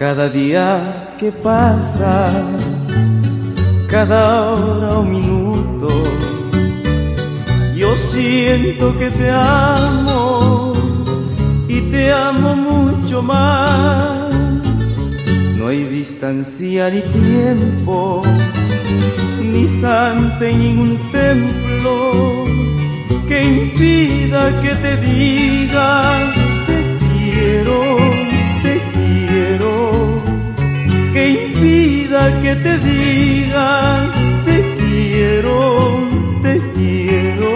Cada día que pasa, cada hora o minuto, yo siento que te amo y te amo mucho más. No hay distancia ni tiempo, ni santo en ningún templo que impida que te diga que te diga te quiero, te quiero.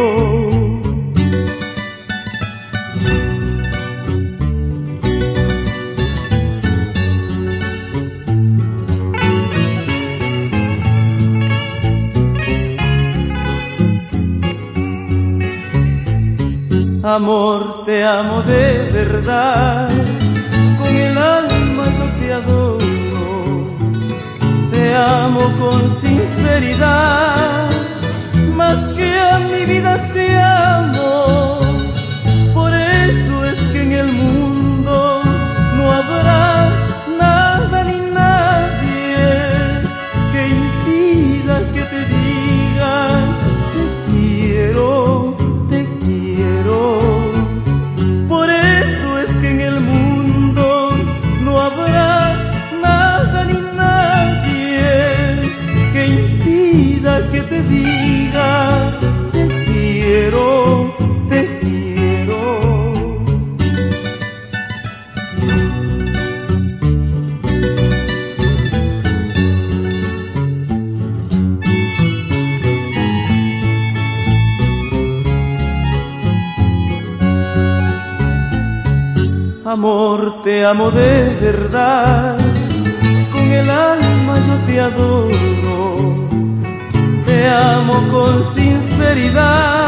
Amor, te amo de verdad, con el alma yo te adoro, amo con sinceridad, más que a mi vida te amo, por eso es que en el mundo no habrá nada ni nadie que impida que te diga Amor, te amo de verdad, con el alma yo te adoro, te amo con sinceridad,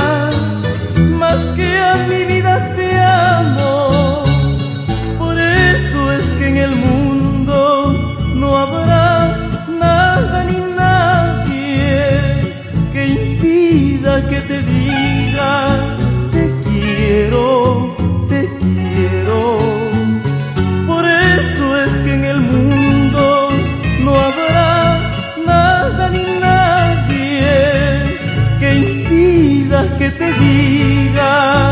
que te diga.